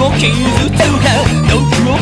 を傷つけ毒を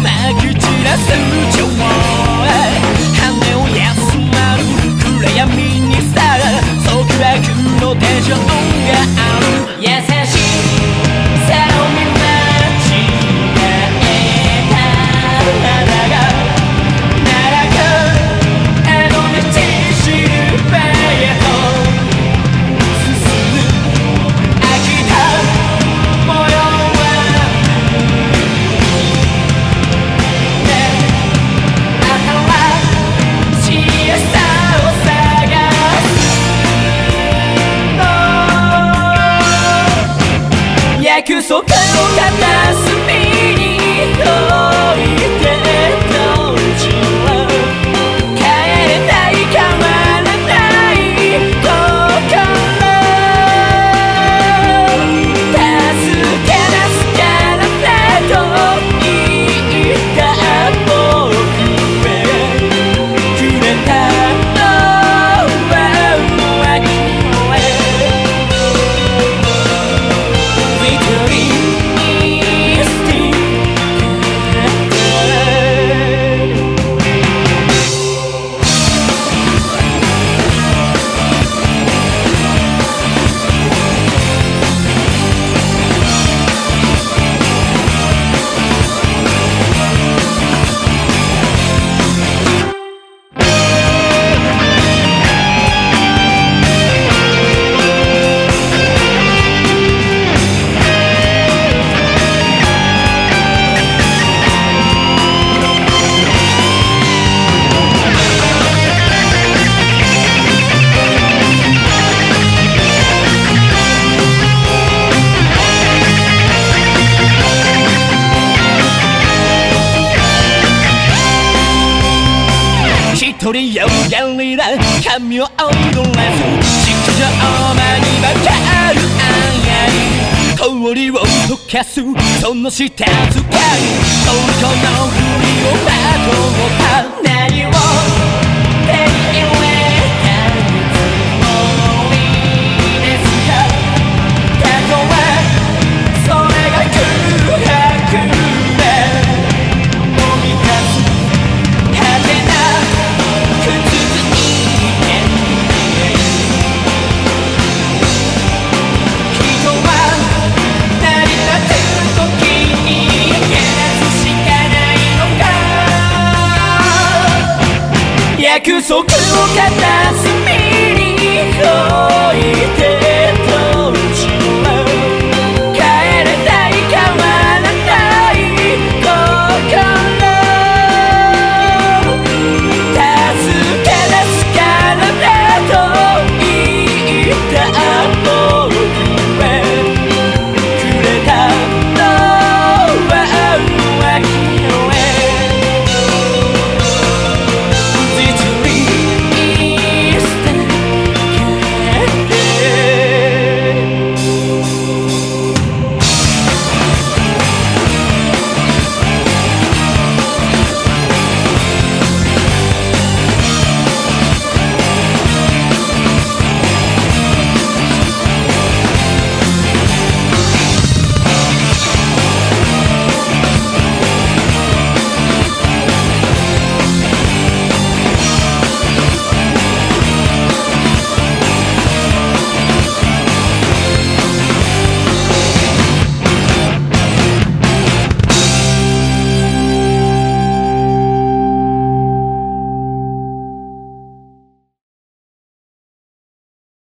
片隅に置一人よがりな髪を踊らず地球上間にまたある暗闇氷を溶かすその下使い東京の振りをまとった何を手に約束を片隅に